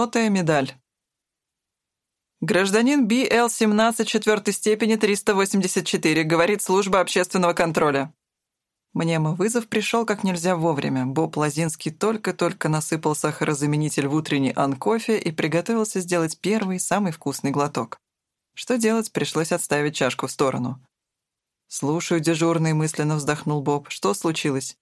Сотая медаль. Гражданин БЛ-17 четвертой степени 384, говорит служба общественного контроля. Мнемо-вызов пришел как нельзя вовремя. Боб Лазинский только-только насыпал сахарозаменитель в утренний ан-кофе и приготовился сделать первый, самый вкусный глоток. Что делать, пришлось отставить чашку в сторону. «Слушаю, дежурный», — мысленно вздохнул Боб. «Что случилось?»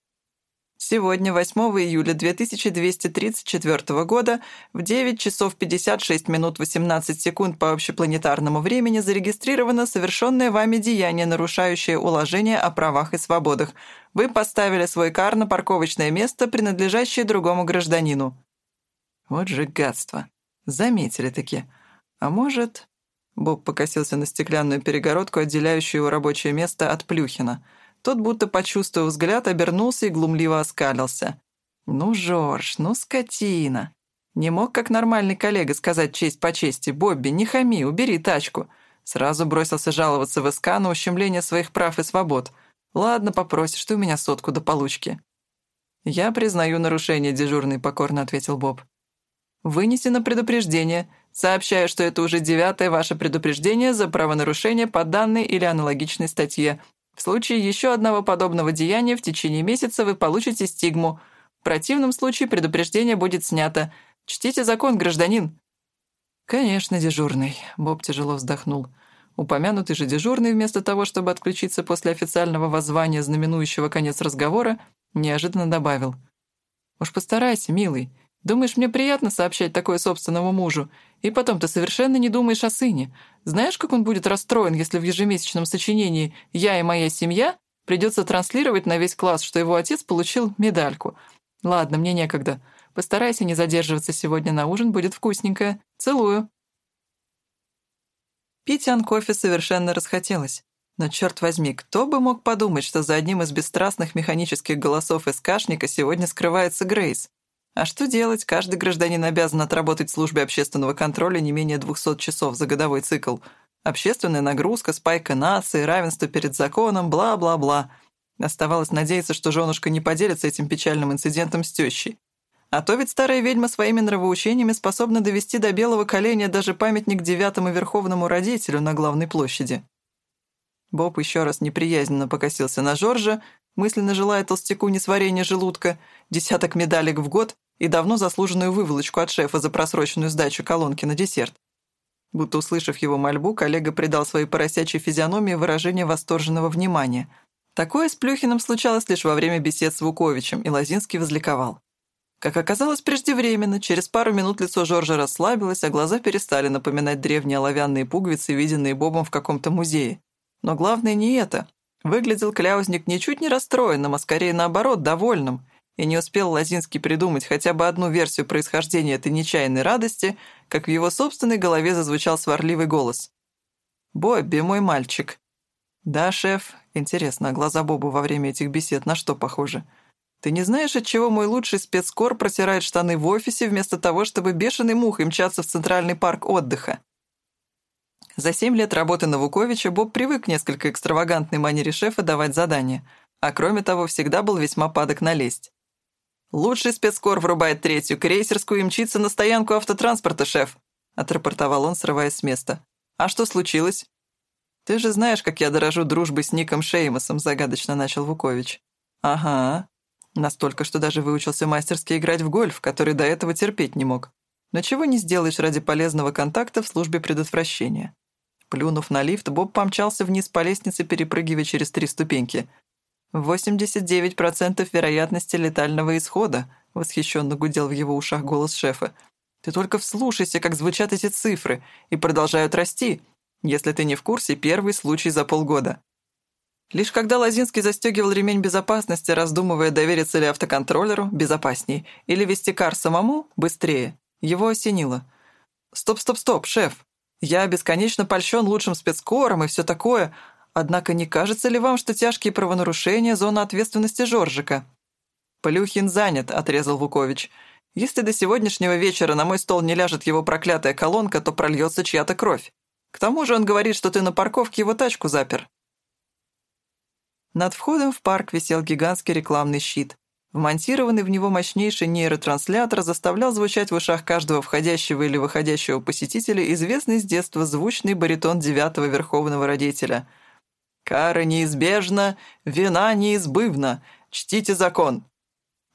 Сегодня, 8 июля 2234 года, в 9 часов 56 минут 18 секунд по общепланетарному времени зарегистрировано совершенное вами деяние, нарушающее уложение о правах и свободах. Вы поставили свой кар на парковочное место, принадлежащее другому гражданину. Вот же гадство. Заметили-таки. А может... Боб покосился на стеклянную перегородку, отделяющую его рабочее место от Плюхина — тот, будто почувствовав взгляд, обернулся и глумливо оскалился. «Ну, Жорж, ну, скотина!» Не мог, как нормальный коллега, сказать честь по чести. «Бобби, не хами, убери тачку!» Сразу бросился жаловаться в СК на ущемление своих прав и свобод. «Ладно, попросишь ты у меня сотку до получки». «Я признаю нарушение, дежурный», — покорно ответил Боб. «Вынесено предупреждение. Сообщаю, что это уже девятое ваше предупреждение за правонарушение по данной или аналогичной статье. В случае еще одного подобного деяния в течение месяца вы получите стигму. В противном случае предупреждение будет снято. Чтите закон, гражданин». «Конечно, дежурный», — Боб тяжело вздохнул. Упомянутый же дежурный, вместо того, чтобы отключиться после официального воззвания, знаменующего конец разговора, неожиданно добавил. «Уж постарайся, милый. Думаешь, мне приятно сообщать такое собственному мужу? И потом ты совершенно не думаешь о сыне. Знаешь, как он будет расстроен, если в ежемесячном сочинении «Я и моя семья» придется транслировать на весь класс, что его отец получил медальку. Ладно, мне некогда. Постарайся не задерживаться сегодня на ужин, будет вкусненько. Целую. Пить кофе совершенно расхотелось. Но, черт возьми, кто бы мог подумать, что за одним из бесстрастных механических голосов из кашника сегодня скрывается Грейс? А что делать? Каждый гражданин обязан отработать в службе общественного контроля не менее 200 часов за годовой цикл. Общественная нагрузка, спайка нации, равенство перед законом, бла-бла-бла. Оставалось надеяться, что женушка не поделится этим печальным инцидентом с тещей. А то ведь старая ведьма своими нравоучениями способна довести до белого коленя даже памятник девятому верховному родителю на главной площади. Боб еще раз неприязненно покосился на Жоржа, мысленно желая толстяку несварения желудка, десяток медалек в год и давно заслуженную выволочку от шефа за просроченную сдачу колонки на десерт. Будто услышав его мольбу, коллега придал своей поросячьей физиономии выражение восторженного внимания. Такое с Плюхиным случалось лишь во время бесед с Вуковичем, и Лозинский возликовал. Как оказалось преждевременно, через пару минут лицо Жоржа расслабилось, а глаза перестали напоминать древние оловянные пуговицы, виденные Бобом в каком-то музее. Но главное не это. Выглядел кляузник ничуть не расстроенным, а скорее наоборот, довольным — и не успел Лозинский придумать хотя бы одну версию происхождения этой нечаянной радости, как в его собственной голове зазвучал сварливый голос. «Бобби, мой мальчик». «Да, шеф. Интересно, а глаза Бобу во время этих бесед на что похожи? Ты не знаешь, от чего мой лучший спецкор протирает штаны в офисе вместо того, чтобы бешеной мухой мчаться в Центральный парк отдыха?» За семь лет работы на Вуковича Боб привык к несколько экстравагантной манере шефа давать задания, а кроме того всегда был весьма падок на лесть. «Лучший спецкор врубает третью крейсерскую и мчится на стоянку автотранспорта, шеф», отрапортовал он, срываясь с места. «А что случилось?» «Ты же знаешь, как я дорожу дружбой с Ником Шеймосом», загадочно начал Вукович. «Ага». Настолько, что даже выучился мастерски играть в гольф, который до этого терпеть не мог. Но чего не сделаешь ради полезного контакта в службе предотвращения. Плюнув на лифт, Боб помчался вниз по лестнице, перепрыгивая через три ступеньки. 89% вероятности летального исхода», — восхищенно гудел в его ушах голос шефа. «Ты только вслушайся, как звучат эти цифры, и продолжают расти. Если ты не в курсе, первый случай за полгода». Лишь когда Лозинский застегивал ремень безопасности, раздумывая, довериться ли автоконтроллеру, безопасней, или вести кар самому, быстрее, его осенило. «Стоп, стоп, стоп, шеф! Я бесконечно польщен лучшим спецкором и все такое, Однако не кажется ли вам, что тяжкие правонарушения — зона ответственности Жоржика?» «Плюхин занят», — отрезал Вукович. «Если до сегодняшнего вечера на мой стол не ляжет его проклятая колонка, то прольется чья-то кровь. К тому же он говорит, что ты на парковке его тачку запер». Над входом в парк висел гигантский рекламный щит. Вмонтированный в него мощнейший нейротранслятор заставлял звучать в ушах каждого входящего или выходящего посетителя известный с детства звучный баритон девятого верховного родителя. «Кара неизбежна, вина неизбывна, чтите закон!»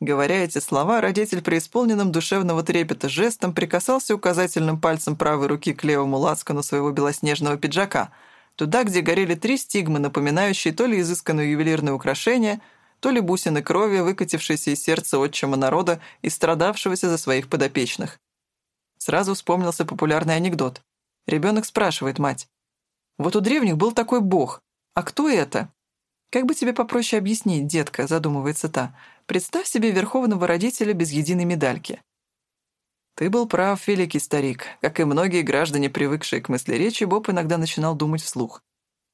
Говоря эти слова, родитель преисполненным душевного трепета жестом прикасался указательным пальцем правой руки к левому лацкану своего белоснежного пиджака, туда, где горели три стигмы, напоминающие то ли изысканное ювелирное украшение — то ли бусины крови, выкатившиеся из сердца отчима народа и страдавшегося за своих подопечных. Сразу вспомнился популярный анекдот. Ребенок спрашивает мать. «Вот у древних был такой бог. А кто это?» «Как бы тебе попроще объяснить, детка?» — задумывается та. «Представь себе верховного родителя без единой медальки». Ты был прав, великий старик. Как и многие граждане, привыкшие к мысли речи, Боб иногда начинал думать вслух.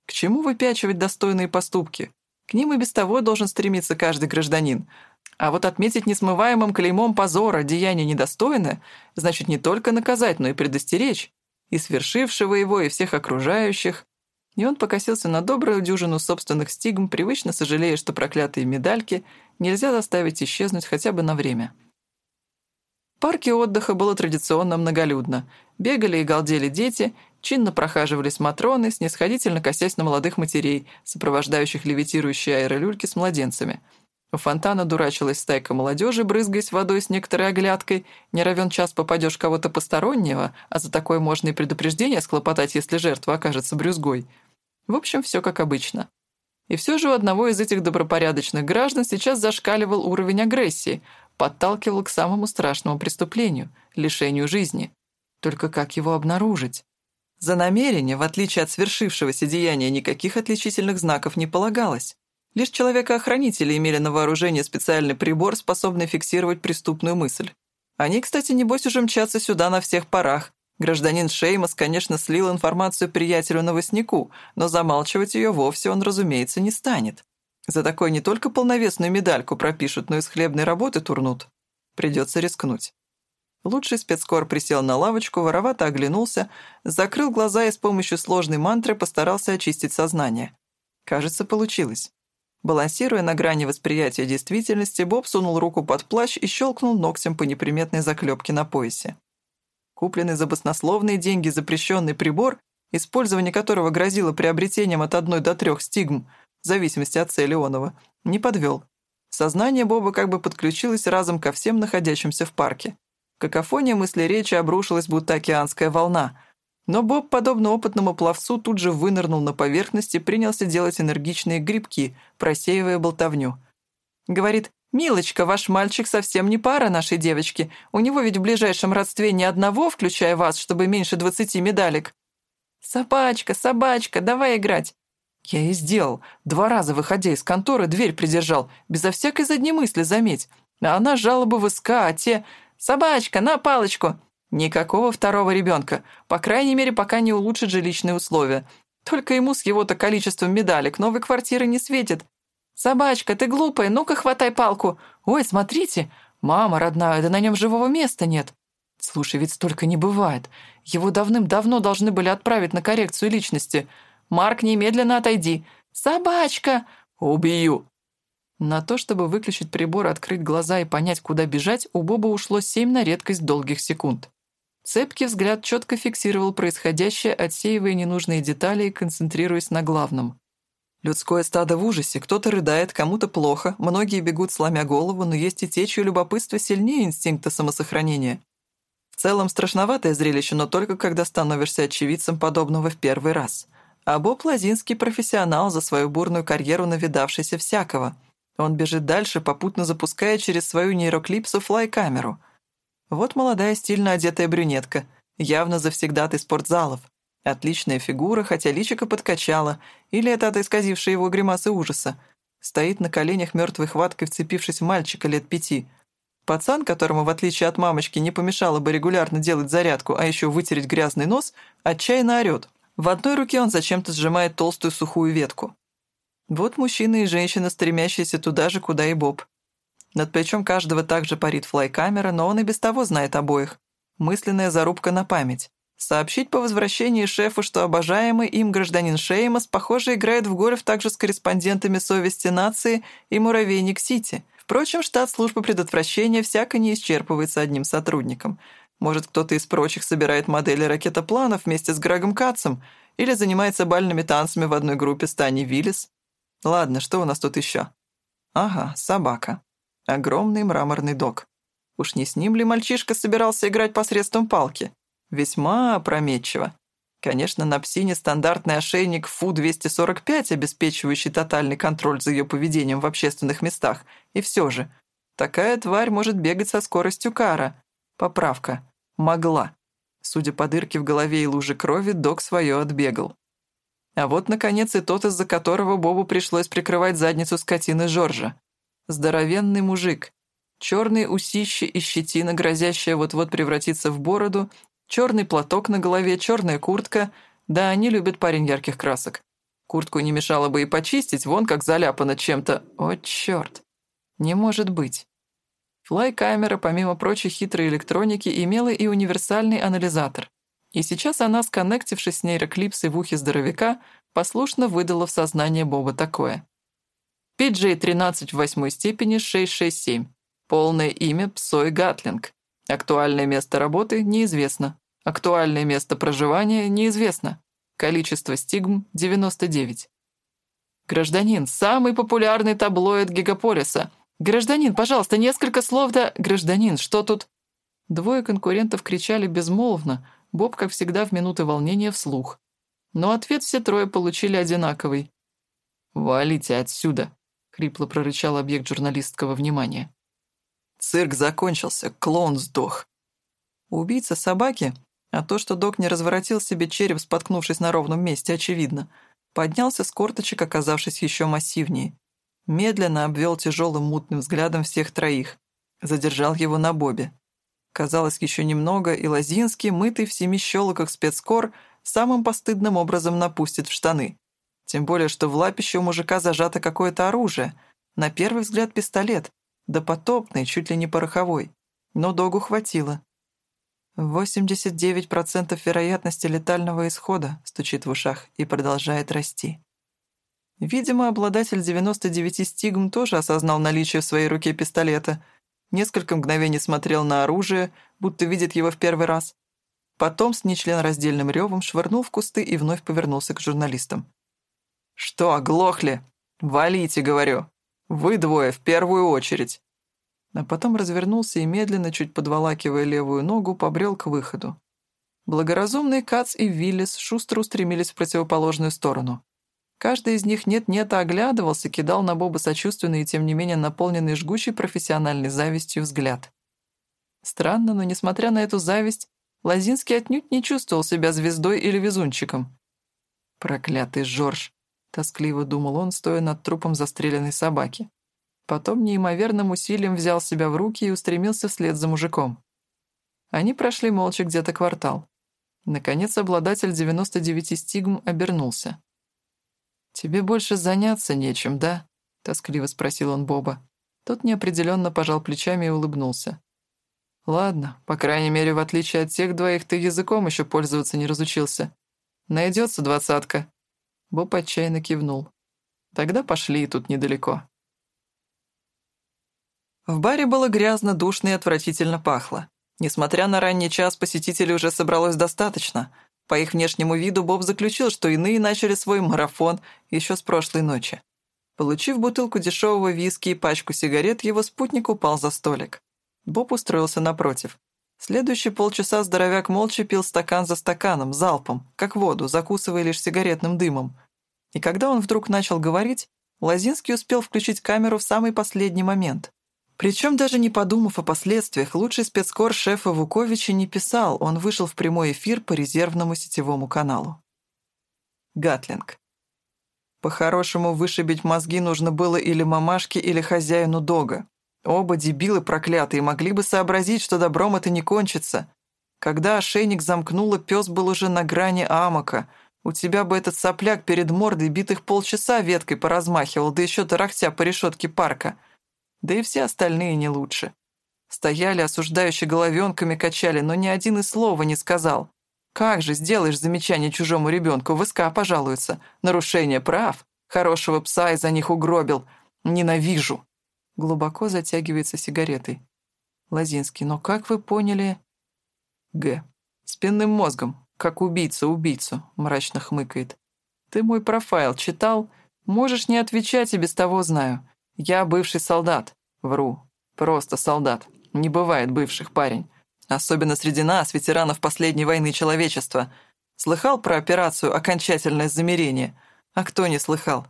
К чему выпячивать достойные поступки? К ним и без того должен стремиться каждый гражданин. А вот отметить несмываемым клеймом позора деяние недостойное, значит не только наказать, но и предостеречь. И свершившего его, и всех окружающих. И он покосился на добрую дюжину собственных стигм, привычно сожалея, что проклятые медальки нельзя заставить исчезнуть хотя бы на время. В парке отдыха было традиционно многолюдно. Бегали и галдели дети, Чинно прохаживались матроны, снисходительно косясь на молодых матерей, сопровождающих левитирующие аэролюльки с младенцами. У фонтана дурачилась стайка молодежи, брызгаясь водой с некоторой оглядкой. Не равен час попадешь кого-то постороннего, а за такое можно и предупреждение склопотать, если жертва окажется брюзгой. В общем, все как обычно. И все же у одного из этих добропорядочных граждан сейчас зашкаливал уровень агрессии, подталкивал к самому страшному преступлению — лишению жизни. Только как его обнаружить? За намерение, в отличие от свершившегося деяния, никаких отличительных знаков не полагалось. Лишь человека-охранители имели на вооружении специальный прибор, способный фиксировать преступную мысль. Они, кстати, небось уже мчатся сюда на всех парах. Гражданин Шеймас, конечно, слил информацию приятелю-новостнику, но замалчивать ее вовсе он, разумеется, не станет. За такое не только полновесную медальку пропишут, но и с хлебной работы турнут. Придется рискнуть. Лучший спецкор присел на лавочку, воровато оглянулся, закрыл глаза и с помощью сложной мантры постарался очистить сознание. Кажется, получилось. Балансируя на грани восприятия действительности, Боб сунул руку под плащ и щелкнул ногтем по неприметной заклепке на поясе. Купленный за баснословные деньги запрещенный прибор, использование которого грозило приобретением от одной до трех стигм, в зависимости от цели Онова, не подвел. Сознание Боба как бы подключилось разом ко всем находящимся в парке. Какофония мысли речи обрушилась, будто океанская волна. Но Боб, подобно опытному пловцу, тут же вынырнул на поверхность и принялся делать энергичные грибки, просеивая болтовню. Говорит, «Милочка, ваш мальчик совсем не пара нашей девочки. У него ведь в ближайшем родстве ни одного, включая вас, чтобы меньше двадцати медалек». «Собачка, собачка, давай играть». Я и сделал. Два раза, выходя из конторы, дверь придержал. Безо всякой задней мысли, заметь. А она жалобы в СК, а те... «Собачка, на палочку!» Никакого второго ребенка, по крайней мере, пока не улучшит жилищные условия. Только ему с его-то количеством медалек новой квартиры не светит. «Собачка, ты глупая, ну-ка хватай палку! Ой, смотрите! Мама родная, да на нем живого места нет!» «Слушай, ведь столько не бывает. Его давным-давно должны были отправить на коррекцию личности. Марк, немедленно отойди!» «Собачка!» «Убью!» На то, чтобы выключить прибор, открыть глаза и понять, куда бежать, у Боба ушло семь на редкость долгих секунд. Цепкий взгляд четко фиксировал происходящее, отсеивая ненужные детали и концентрируясь на главном. Людское стадо в ужасе, кто-то рыдает, кому-то плохо, многие бегут, сломя голову, но есть и те, чье любопытство сильнее инстинкта самосохранения. В целом страшноватое зрелище, но только когда становишься очевидцем подобного в первый раз. А Боб Лазинский профессионал за свою бурную карьеру навидавшийся всякого — он бежит дальше, попутно запуская через свою нейроклипсу флай-камеру. Вот молодая стильно одетая брюнетка, явно завсегдатой спортзалов. Отличная фигура, хотя личико подкачала, или это от исказившей его гримасы ужаса. Стоит на коленях мертвой хваткой, вцепившись в мальчика лет пяти. Пацан, которому, в отличие от мамочки, не помешало бы регулярно делать зарядку, а еще вытереть грязный нос, отчаянно орёт. В одной руке он зачем-то сжимает толстую сухую ветку. Вот мужчина и женщина, стремящиеся туда же, куда и Боб. Над плечом каждого также парит флайкамера, но он и без того знает обоих. Мысленная зарубка на память. Сообщить по возвращении шефу, что обожаемый им гражданин Шеймас, похоже, играет в гольф также с корреспондентами «Совести нации» и «Муравейник Сити». Впрочем, штат службы предотвращения всяко не исчерпывается одним сотрудником. Может, кто-то из прочих собирает модели ракетопланов вместе с Грегом Катцем или занимается бальными танцами в одной группе с Таней Виллис. Ладно, что у нас тут еще? Ага, собака. Огромный мраморный дог. Уж не с ним ли мальчишка собирался играть посредством палки? Весьма опрометчиво. Конечно, на псине стандартный ошейник Фу-245, обеспечивающий тотальный контроль за ее поведением в общественных местах. И все же, такая тварь может бегать со скоростью кара. Поправка. Могла. Судя по дырке в голове и луже крови, док свое отбегал. А вот, наконец, и тот, из-за которого Бобу пришлось прикрывать задницу скотины Жоржа. Здоровенный мужик. Черные усищи и щетина, грозящая вот-вот превратиться в бороду, черный платок на голове, черная куртка. Да, они любят парень ярких красок. Куртку не мешало бы и почистить, вон как заляпано чем-то. О, черт! Не может быть. Флай-камера, помимо прочей хитрой электроники, имела и универсальный анализатор. И сейчас она, сконнектившись с нейроклипсой в ухе здоровяка, послушно выдала в сознание Боба такое. PJ-13 в восьмой степени 667. Полное имя Псой Гатлинг. Актуальное место работы неизвестно. Актуальное место проживания неизвестно. Количество стигм 99. Гражданин, самый популярный таблоид Гигаполиса. Гражданин, пожалуйста, несколько слов да... Гражданин, что тут? Двое конкурентов кричали безмолвно, Боб, как всегда, в минуты волнения вслух. Но ответ все трое получили одинаковый. «Валите отсюда!» Хрипло прорычал объект журналистского внимания. Цирк закончился, клоун сдох. Убийца собаки, а то, что док не разворотил себе череп, споткнувшись на ровном месте, очевидно, поднялся с корточек, оказавшись еще массивнее. Медленно обвел тяжелым мутным взглядом всех троих. Задержал его на Бобе. Казалось, еще немного, и Лозинский, мытый в семи щелоках спецкор, самым постыдным образом напустит в штаны. Тем более, что в лапище у мужика зажато какое-то оружие. На первый взгляд пистолет. Да потопный, чуть ли не пороховой. Но догу хватило. 89% вероятности летального исхода стучит в ушах и продолжает расти. Видимо, обладатель 99 стигм тоже осознал наличие в своей руке пистолета. Несколько мгновений смотрел на оружие, будто видит его в первый раз. Потом с нечленораздельным ревом швырнул в кусты и вновь повернулся к журналистам. «Что, оглохли? Валите, говорю. Вы двое в первую очередь». А потом развернулся и медленно, чуть подволакивая левую ногу, побрел к выходу. Благоразумный Кац и Виллис шустро устремились в противоположную сторону. Каждый из них нет-нет, а оглядывался, кидал на Боба сочувственный и тем не менее наполненный жгучей профессиональной завистью взгляд. Странно, но несмотря на эту зависть, Лазинский отнюдь не чувствовал себя звездой или везунчиком. Проклятый Жорж. — тоскливо думал он, стоя над трупом застреленной собаки. Потом неимоверным усилием взял себя в руки и устремился вслед за мужиком. Они прошли молча где-то квартал. Наконец обладатель 99 стигм обернулся. «Тебе больше заняться нечем, да?» — тоскливо спросил он Боба. Тот неопределенно пожал плечами и улыбнулся. «Ладно, по крайней мере, в отличие от тех двоих, ты языком еще пользоваться не разучился. Найдется двадцатка». Боб отчаянно кивнул. «Тогда пошли, тут недалеко». В баре было грязно, душно и отвратительно пахло. Несмотря на ранний час, посетителей уже собралось достаточно. По их внешнему виду Боб заключил, что иные начали свой марафон еще с прошлой ночи. Получив бутылку дешевого виски и пачку сигарет, его спутник упал за столик. Боб устроился напротив. Следующие полчаса здоровяк молча пил стакан за стаканом, залпом, как воду, закусывая лишь сигаретным дымом. И когда он вдруг начал говорить, Лозинский успел включить камеру в самый последний момент. Причем даже не подумав о последствиях, лучший спецкор шефа Вуковича не писал, он вышел в прямой эфир по резервному сетевому каналу. Гатлинг. По-хорошему, вышибить мозги нужно было или мамашке, или хозяину дога. Оба дебилы проклятые могли бы сообразить, что добром это не кончится. Когда ошейник замкнуло, пес был уже на грани амока. У тебя бы этот сопляк перед мордой битых полчаса веткой поразмахивал, да еще тарахтя по решетке парка. Да и все остальные не лучше. Стояли, осуждающие головенками качали, но ни один и слова не сказал. Как же сделаешь замечание чужому ребенку, в СК пожалуются. Нарушение прав. Хорошего пса из-за них угробил. Ненавижу. Глубоко затягивается сигаретой. Лазинский, но как вы поняли... Г. Спинным мозгом, как убийца убийцу, мрачно хмыкает. Ты мой профайл читал? Можешь не отвечать, и без того знаю. Я бывший солдат. Вру. Просто солдат. Не бывает бывших, парень. Особенно среди нас, ветеранов последней войны человечества. Слыхал про операцию «Окончательное замерение»? А кто не слыхал?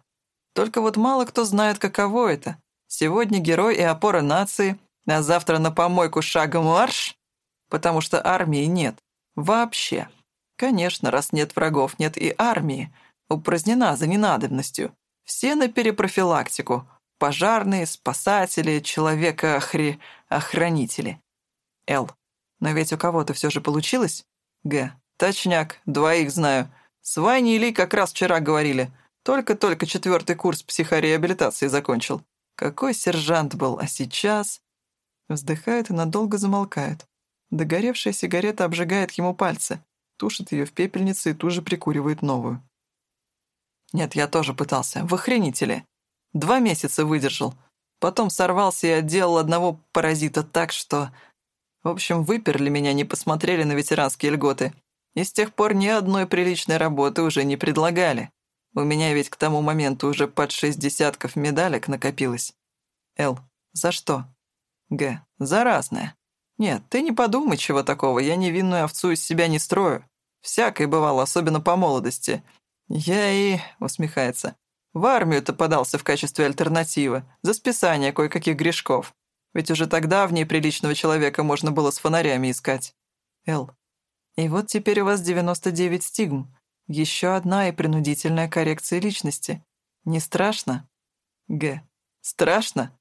Только вот мало кто знает, каково это. Сегодня герой и опора нации, а завтра на помойку шагом марш? Потому что армии нет. Вообще. Конечно, раз нет врагов, нет и армии. Упразднена за ненадобностью. Все на перепрофилактику. Пожарные, спасатели, человека-охранители. Л. Но ведь у кого-то все же получилось? Г. Точняк, двоих знаю. С Ваней Ли как раз вчера говорили. Только-только четвертый курс психореабилитации закончил. Какой сержант был, а сейчас... Вздыхает и надолго замолкает. Догоревшая сигарета обжигает ему пальцы, тушит ее в пепельнице и тут же прикуривает новую. Нет, я тоже пытался. В охренители. Два месяца выдержал. Потом сорвался и отделал одного паразита так, что... В общем, выперли меня, не посмотрели на ветеранские льготы. И с тех пор ни одной приличной работы уже не предлагали. У меня ведь к тому моменту уже под шесть десятков медалек накопилось. Л. За что? Г. За разное. Нет, ты не подумай, чего такого, я невинную овцу из себя не строю. Всякое бывало, особенно по молодости. Я и... усмехается. В армию-то подался в качестве альтернативы, за списание кое-каких грешков. Ведь уже тогда в ней приличного человека можно было с фонарями искать. Л. И вот теперь у вас 99 стигм. Еще одна и принудительная коррекция личности. Не страшно? Г. Страшно?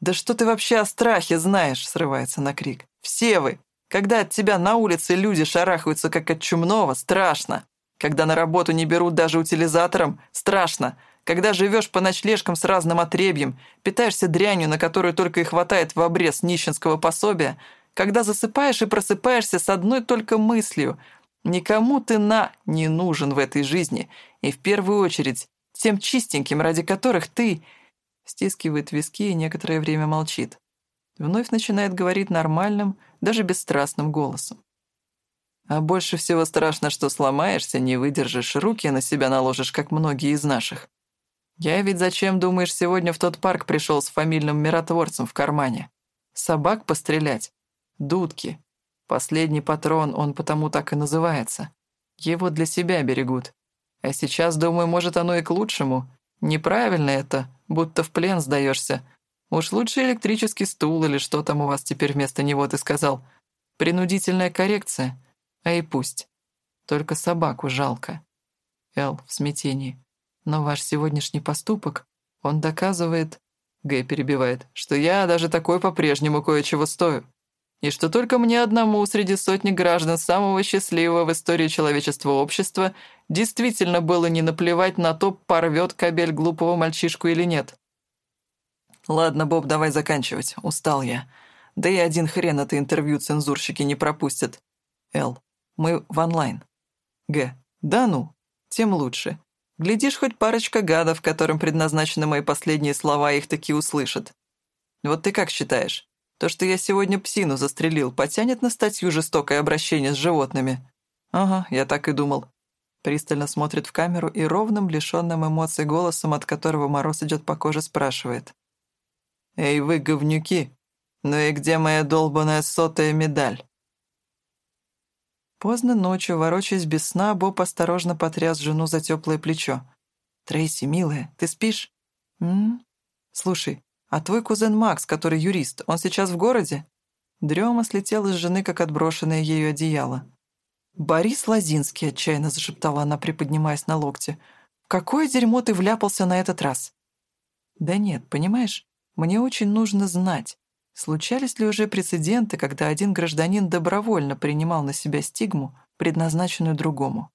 Да что ты вообще о страхе знаешь? Срывается на крик. Все вы. Когда от тебя на улице люди шарахаются, как от чумного, страшно. Когда на работу не берут даже утилизатором, страшно. Когда живешь по ночлежкам с разным отребьем, питаешься дрянью, на которую только и хватает в обрез нищенского пособия, когда засыпаешь и просыпаешься с одной только мыслью «Никому ты на не нужен в этой жизни, и в первую очередь тем чистеньким, ради которых ты...» Стискивает виски и некоторое время молчит. Вновь начинает говорить нормальным, даже бесстрастным голосом. А больше всего страшно, что сломаешься, не выдержишь, руки на себя наложишь, как многие из наших. Я ведь зачем, думаешь, сегодня в тот парк пришел с фамильным миротворцем в кармане? Собак пострелять? Дудки. Последний патрон, он потому так и называется. Его для себя берегут. А сейчас, думаю, может, оно и к лучшему. Неправильно это, будто в плен сдаешься. Уж лучше электрический стул или что там у вас теперь вместо него ты сказал. Принудительная коррекция. А и пусть. Только собаку жалко. Эл в смятении. Но ваш сегодняшний поступок, он доказывает, Гэй перебивает, что я даже такой по-прежнему кое-чего стою. И что только мне одному среди сотни граждан самого счастливого в истории человечества общества действительно было не наплевать на то, порвет кабель глупого мальчишку или нет. Ладно, Боб, давай заканчивать. Устал я. Да и один хрен это интервью цензурщики не пропустят. Л. Мы в онлайн. Г. Да ну, тем лучше. Глядишь, хоть парочка гадов, которым предназначены мои последние слова, их таки услышат. Вот ты как считаешь? То, что я сегодня псину застрелил, потянет на статью «Жестокое обращение с животными»? Ага, я так и думал. Пристально смотрит в камеру и ровным, лишённым эмоций голосом, от которого мороз идет по коже, спрашивает. «Эй, вы, говнюки! Ну и где моя долбаная сотая медаль?» Поздно ночью, ворочаясь без сна, Боб осторожно потряс жену за теплое плечо. «Трейси, милая, ты спишь?» «М? Слушай, а твой кузен Макс, который юрист, он сейчас в городе?» Дрема слетел из жены, как отброшенное ею одеяло. «Борис Лозинский», — отчаянно зашептала она, приподнимаясь на локте. «В какое дерьмо ты вляпался на этот раз?» «Да нет, понимаешь, мне очень нужно знать, Случались ли уже прецеденты, когда один гражданин добровольно принимал на себя стигму, предназначенную другому?